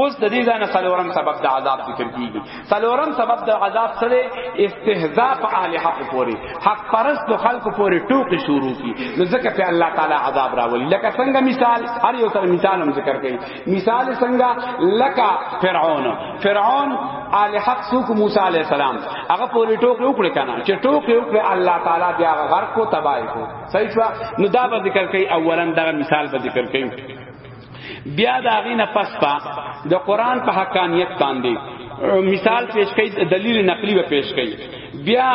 اوس د دې ځانه څلورم سبب د عذاب ذکر کیږي څلورم سبب د عذاب سره استهزاء په اهل حق پوري حق پرست د خلکو پوري ټوکی شروع کی نو ځکه په الله تعالی عذاب راولي لکه څنګه مثال هر یو سره مثال هم ذکر کړي مثال څنګه لکه فرعون فرعون اهل حق سوق موسی علی السلام هغه پوري ټوکی وکړ کنه چې ټوکی وکړ الله تعالی بیا غرق کو تباہ کو صحیح نو دا به ذکر کړي اولا دا مثال به ذکر کړي بیا دا غینه پس با د قران په حقانیت باندې مثال پیش کړي دلیل نقلی به پیش کړي بیا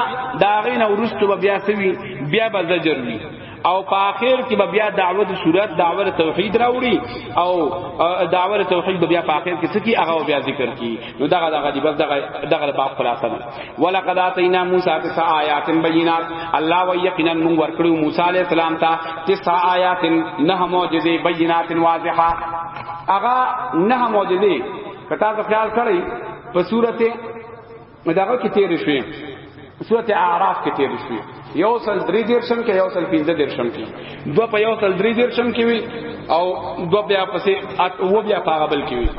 دا غینه ورستو بیا سوي بیا به زجر وی او په اخر کې به بیا دعوت صورت دعوت توحید راوړي او دعوت توحید به بیا په اخر کې سکی هغه بیا ذکر کی نو دغه دغه دی بس دغه دغه باب خلاصه ده ولقد اتینا موسی تسع آیات بینات الله و یقینا من ورکړو موسی علیہ السلام ته تسع آیات نه معجزه بینات واضحه اغا نه معجزه کتا ته خیال کړی په صورت دغه کې تیر شوی صورت اعراف کې تیر شوی یو سل درې دیرشم کې یو سل پنځه دیرشم کې دو په یو سل درې دیرشم کې وی او دو بیا پسې او بیا پاغبل کې وی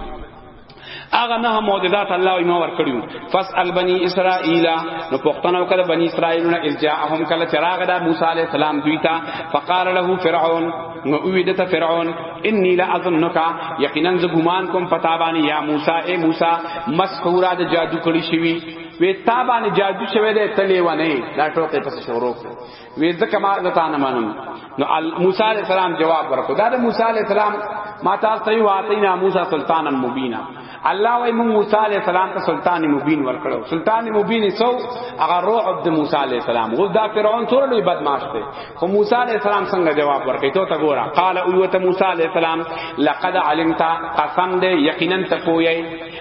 هغه نه معجزات الله ایمه ور کړیو فاسال بنی اسرائیل نو پختنو کړه بنی اسرائیل نه الجاهم کله چراغ دا موسی علی السلام دوی ته فقال له فرعون نو وی دته فرعون انی لا اظنک یقینا ز ګمان کوم پتا باندې یا موسی اے موسی مسکورا د جادو کړی شوی وی تا باندې جادو شوی دی تلی ونه دا ټوکې پس شروع وی ځکه ما نه تانه منم نو موسی علی السلام جواب ورکړ دا د موسی علی السلام ما تاسو ته یو اتینا موسی سلطانا مبینا الله وای مون موسی علی السلام ته سلطان مبین ورکړو سلطان مبین سو هغه روح عبد موسی علی السلام غو دا فرعون تور لوی بدمعاش دی خو موسی علی السلام څنګه جواب ورکړ ته تا ګورا قال او ته موسی علی السلام لقد علمت قسم دې یقینا ته پوی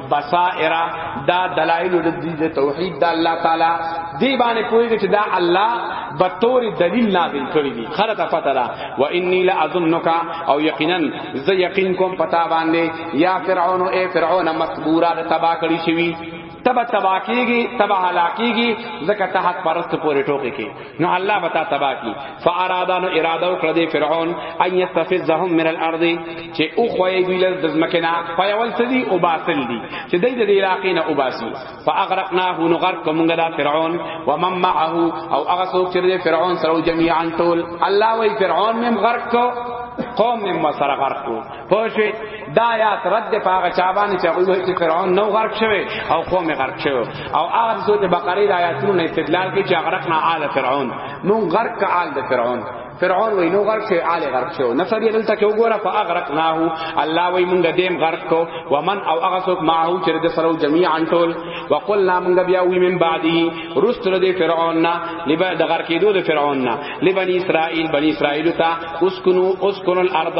بصائر دا دلائل د توحید د الله تعالی دی باندې پوهیږي چې دا الله به تور دلیل نازل کړی دی خره ته پته ده و انی لا اظنک او یقینا ز یقین کوم پتا باندې یا فرعون اے فرعون مسبورا د تبا کړی شوی تبا تبا کیږي تبا هلاکیږي زکه تحت پرست پورې ټوکی کی نو الله بتا تبا کی فارادانو اراده وکړه دی فرعون ان یستفزهم من الارض چې او خوې دی له دزمکنا فیول سدی او باطل دی چې دای د علاقې نه او باسی فاغرقناه نو غرق کومګه دا فرعون و من معه او هغه څوک چې دی فرعون سره جميعا ټول الله وی فرعون مم غرق کو قوم مم سره غرق کو پوښی دا آیات رد دی پاغه چابانی چې هغه وایي چې فرعون نو غرق شوی او قوم غرق شوی او هغه سورته بقره د آیاتونو استدلال کوي چې غرقنا آل فرعون مون غرق کا آل د فرعون فرعون وای نو غرق شو آل غرق شو نفر یې دلته کې وګوره فاغرقناه الله وای مونږ دیم غرق کو ومن او هغه څوک معه چې د سره جميعا ټول وقلنا مونږ بیا وی من بعدی رستر د فرعون نه لبا د غرق کېدو د فرعون نه لبنی اسرائیل بنی اسرائیل ته اسكنوا اسكنوا الارض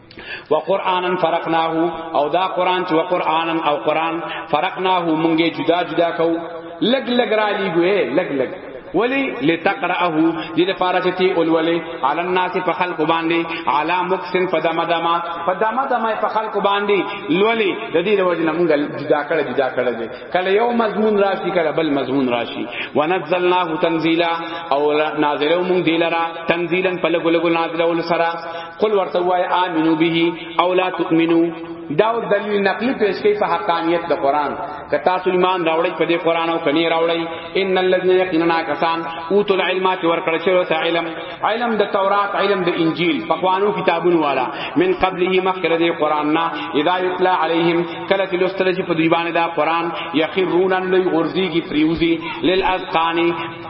وقرانا فرقناه او دا قران چې وقرانا او قران فرقناه مونږه جدا جدا کو لګ لګ را لګوي لګ لګ ولی لتقرأه دې لپاره چې تی اولولې علی الناس په خلق باندې علی مکسن فدما دما فدما دما په خلق باندې لولې د دې د وجه موږ جدا کړه جدا کړه دې کله یو مضمون راشي کله بل مضمون راشي ونزلناه تنزیلا او نازلو موږ دې لرا تنزیلا په لګو لګو نازلو سره قل ورته وای امنو به او لا تؤمنو دا دلیل نقلی پیش کوي په حقانیت د قران که تاسو ایمان راوړی په دې قران او کني راوړی ان الذين يقيننا کسان اوت العلم چې ورکړ شوی وته علم علم د تورات علم د انجیل په قوانو کتابونو والا من قبله مخکره دې قران نا اذا يتلى عليهم کله چې لوستل شي په دوی باندې دا قران يخرون لي غرزي کی فریوزي للاذقان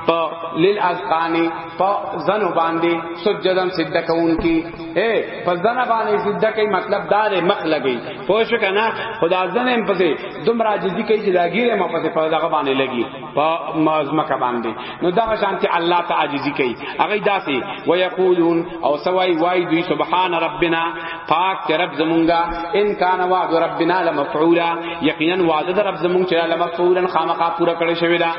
په لیل اذقان په زنو باندې سجدن سجده کون کی اے په زنو باندې سجده کوي مطلب دا دی مخ لګي پوه شو کنه خدا زنه هم پسې دوم راځي کوي چې لاګیره ما پسې په دغه باندې لګي په مزمکه باندې نو دا شانتي الله ته عاجزي کوي هغه داسې ويقولون او سوای وای دوی سبحان ربنا پاک ته رب زمونږه ان کان وعد ربنا لمفعولا یقینا وعده رب زمونږ چې لمفعولا خامخا پورا کړی شوی دا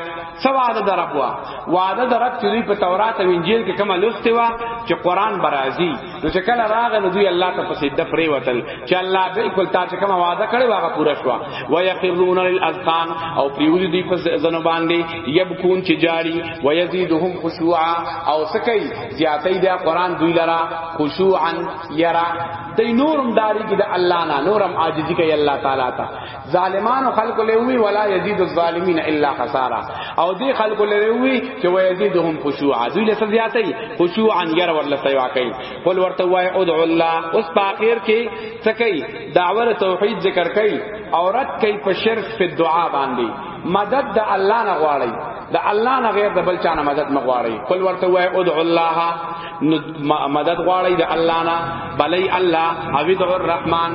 څه وعده د رب وا وعده د رب چې دوی په تورات او انجیل کې کومه لوستې وه چې قران برازي نو چې کله راغی نو دوی الله ته په سجده پرې وتل چې الله بالکل تا چې کومه وعده کړې واغه پوره شوه و یقرون للاذقان او پریوزي دوی په ځنو باندې یبکون چې جاری و یزيدهم خشوعا او سکی زیاتې د قران دوی لرا خشوعا یرا دای نورم داری کې د الله نه نورم عاجزی کوي الله تعالی ته ظالمانو خلق له وی ولا یزید الظالمین الا خسارا او دی خلق له وی چې و یزیدهم خشوعا دوی له زیاتای خشوعا ير ورله سیوا کوي قل ورته وای ادعو الله اوس په اخر کې تکي دعوه توحید ذکر کوي عورت کوي په شرک په دعا باندې مدد د الله نه غواړي د الله نه غیر د بل چا نه مدد مغواړي قل ورته وای ادعو الله نو مدد غواړی د الله نه بلای الله او د الرحمن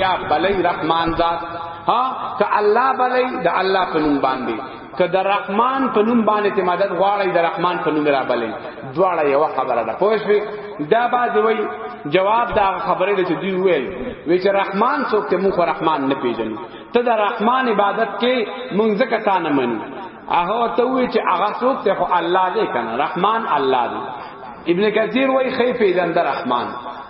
یا بلای رحمان ذات ها ک الله بلای د الله په نوم باندې ک د رحمان په نوم باندې ته مدد غواړی د رحمان په نوم را بلای دواړه یو خبره ده پوه شئ دا باز وی جواب دا خبره ده چې دی ویل وی چې رحمان څوک ته مو رحمان نه پیژني ته د رحمان عبادت کې مونږ زکه تا نه منو هغه ته وی چې هغه څوک ته خو الله دې کنه رحمان الله دې ابن کثیر وای خی پیدن در رحمان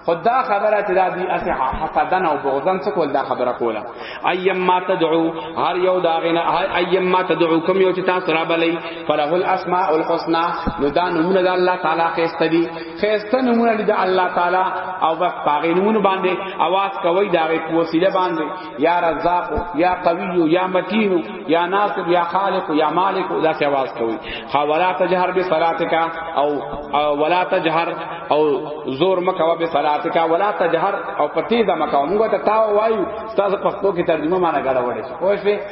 خدا خبره چې دا دی اسه حسدن او بغضن څه کول دا خبره کوله ایم ما تدعو هر یو داغنه ایم ما تدعو کوم یو چې تاسو را بلی فله الاسماء الحسنا نو دا نمونه د الله تعالی خسته دي خسته نمونه د الله تعالی او بس پاغې نمونه باندې आवाज کوي دا په وسیله باندې یا رزاق یا قوی یا متین یا ناصر یا خالق یا مالک دا څه आवाज کوي خا ولا تجهر بصلاتک او ولا تجهر او زور مکوا بصلاتک ولا تجهر او پتی دا مکوا موږ ته تاو وایو تاسو پښتو کې ترجمه معنا غړ وړي خو شي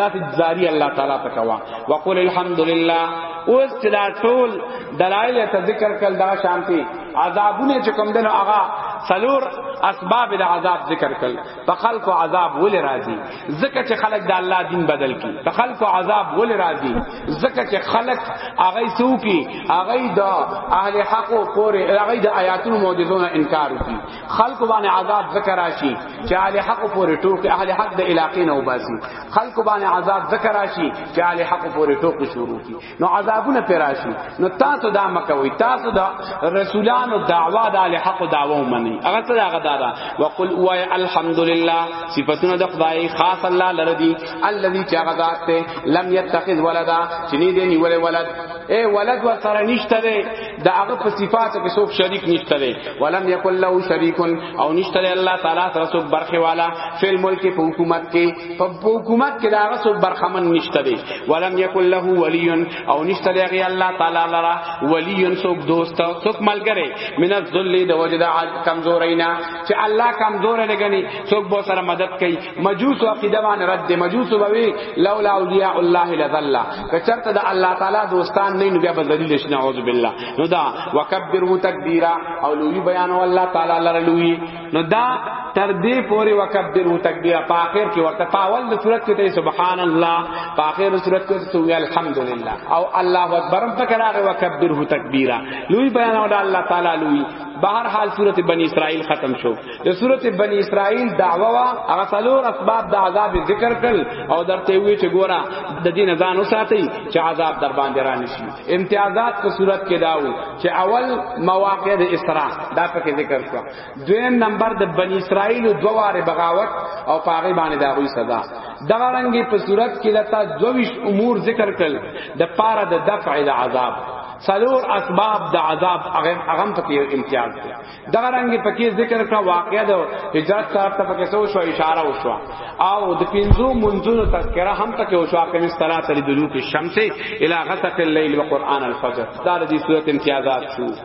دا زاری الله تعالی ته کوا وقول الحمد لله اوس چې دا ټول دلایل ته ذکر کړل دا شانتی عذابونه چې کوم دنو هغه سلور اسباب د عذاب ذکر کړل په خلق عذاب ول راضی زکه چې خلق د الله دین بدل کی په خلق عذاب ول راضی زکه چې خلق هغه سو کی هغه د اهل حق او پورې هغه د آیاتونو معجزونو انکار کی خلق باندې عذاب ذکر راشي چې اهل حق پورې ټوک اهل حق د علاقې نه وباسي خلق باندې عذاب ذکر راشي چې اهل حق پورې ټوک شروع کی نو عذابونه پر راشي نو تاسو دا مکوي تاسو دا رسولانو دعوا د اهل حق دعوا ومني هغه څه هغه دارا وقل وای الحمدلله صفاتنا د خدای خاص الله لردي الذي چاغذات ته لم يتخذ ولدا چې دې نیولې ولد اے ولد ور سره نشته دا هغه په صفاتو کې څوک شریک نشته دی ولم یکل له شریک او نشته دی الله تعالی سره څوک برخه والا فل ملک په حکومت کې په حکومت کې دا هغه څوک برخمن نشته دی ولم یکل له ولی او نشته دی هغه الله تعالی لرا ولی څوک دوست او څوک ملګری من الذل د وجد کمزورینا چې الله کمزور لګنی څوک به سره مدد کوي مجوس او عقیده باندې رد مجوس ووی لولا اولیاء الله لذل کچرته د الله تعالی دوستان نه نو بیا به ذلیل شي نعوذ بالله نو دا وکبره تکبیرا او لوی بیان او الله تعالی لره لوی نو دا تر دې پورې وکبره تکبیرا په اخر کې ورته پاول د صورت کې سبحان الله په اخر د صورت کې تو الحمدلله او الله اکبر په کراغه وکبره تکبیرا لوی بیان او الله تعالی لوی بهر حال صورت بنی اسرائیل ختم شو د سورته بنی اسرائیل دعوا وا هغه څلور اسباب د عذاب ذکر کړل او درته وی چې ګوره د دین ځان وساتي چې عذاب در باندې را نشي امتیازات په صورت کې داو چې اول مواقع د اسراء دا پکې ذکر شو دویم نمبر د بنی اسرائیل دوه واره بغاوت او پاغي باندې دا غوي سزا دغه رنګي په صورت کې لتا دویش امور ذکر کړل د پاره د دفع العذاب څلور اسباب د عذاب هغه هغه پکې امتیاز دی دغه رنګ پکې ذکر کړه واقعیا د هجرت طرف ته پکې سو شو اشاره وشو او د پنځو منځونو تذکرہ هم پکې وشو اقیم الصلاه لدلوک الشمس الى غسق الليل وقران الفجر دا د دې صورت امتیازات شو